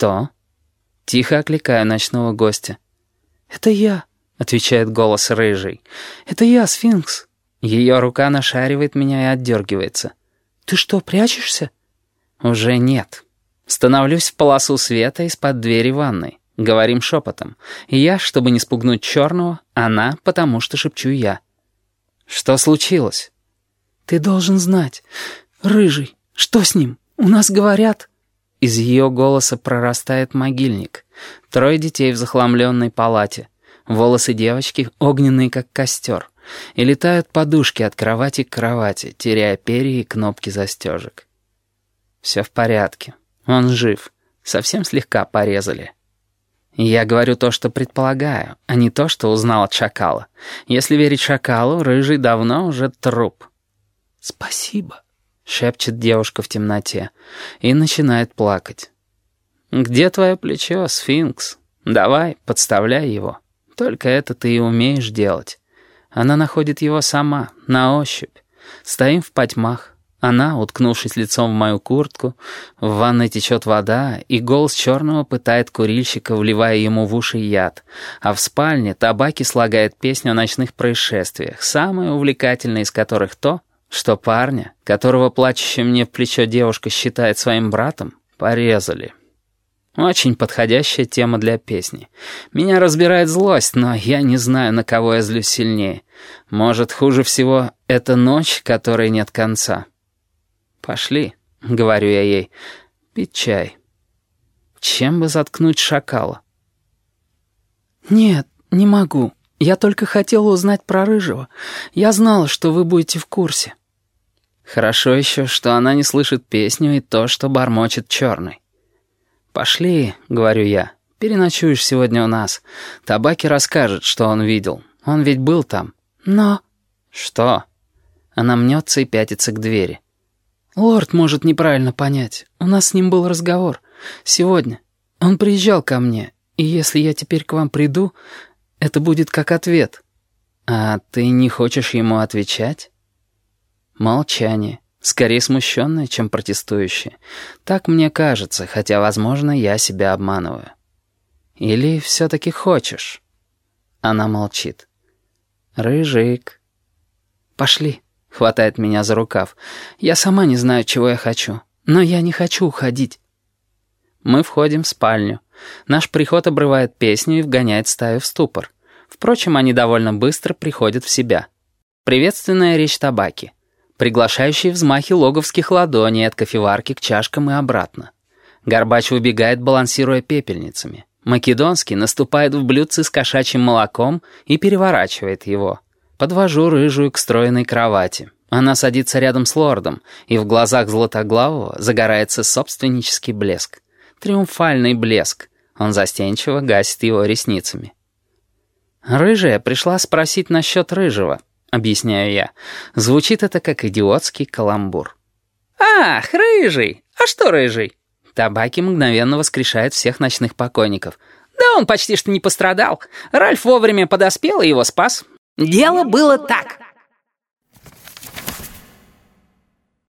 «Кто?» Тихо окликаю ночного гостя. «Это я», — отвечает голос рыжий. «Это я, сфинкс». Ее рука нашаривает меня и отдергивается. «Ты что, прячешься?» «Уже нет». Становлюсь в полосу света из-под двери ванной. Говорим шепотом. Я, чтобы не спугнуть черного, она, потому что шепчу я. «Что случилось?» «Ты должен знать. Рыжий, что с ним? У нас говорят...» Из ее голоса прорастает могильник. Трое детей в захламленной палате. Волосы девочки огненные, как костер. И летают подушки от кровати к кровати, теряя перья и кнопки застежек. Все в порядке. Он жив. Совсем слегка порезали. Я говорю то, что предполагаю, а не то, что узнал от шакала. Если верить шакалу, рыжий давно уже труп. «Спасибо», шепчет девушка в темноте и начинает плакать. «Где твое плечо, сфинкс? Давай, подставляй его. Только это ты и умеешь делать». Она находит его сама, на ощупь. Стоим в потьмах. Она, уткнувшись лицом в мою куртку, в ванной течет вода, и голос черного пытает курильщика, вливая ему в уши яд. А в спальне табаки слагает песню о ночных происшествиях, самое увлекательное из которых то, что парня, которого плачущая мне в плечо девушка считает своим братом, порезали. Очень подходящая тема для песни. Меня разбирает злость, но я не знаю, на кого я злюсь сильнее. Может, хуже всего — это ночь, которой нет конца. «Пошли», — говорю я ей, — «пить чай». Чем бы заткнуть шакала? «Нет, не могу. Я только хотела узнать про Рыжего. Я знала, что вы будете в курсе». Хорошо еще, что она не слышит песню и то, что бормочет черный. «Пошли», — говорю я, — «переночуешь сегодня у нас. Табаки расскажет, что он видел. Он ведь был там». «Но...» «Что?» Она мнется и пятится к двери. «Лорд может неправильно понять. У нас с ним был разговор. Сегодня. Он приезжал ко мне, и если я теперь к вам приду, это будет как ответ». «А ты не хочешь ему отвечать?» Молчание. Скорее смущенное, чем протестующее. Так мне кажется, хотя, возможно, я себя обманываю. Или все-таки хочешь? Она молчит. «Рыжик». «Пошли», — хватает меня за рукав. «Я сама не знаю, чего я хочу, но я не хочу уходить». Мы входим в спальню. Наш приход обрывает песню и вгоняет стаю в ступор. Впрочем, они довольно быстро приходят в себя. Приветственная речь табаки приглашающие взмахи логовских ладоней от кофеварки к чашкам и обратно. Горбач выбегает, балансируя пепельницами. Македонский наступает в блюдце с кошачьим молоком и переворачивает его. Подвожу рыжую к стройной кровати. Она садится рядом с лордом, и в глазах Златоглавого загорается собственнический блеск. Триумфальный блеск. Он застенчиво гасит его ресницами. Рыжая пришла спросить насчет рыжего —— объясняю я. Звучит это как идиотский каламбур. «Ах, рыжий! А что рыжий?» Табаки мгновенно воскрешает всех ночных покойников. «Да он почти что не пострадал. Ральф вовремя подоспел и его спас». «Дело было так.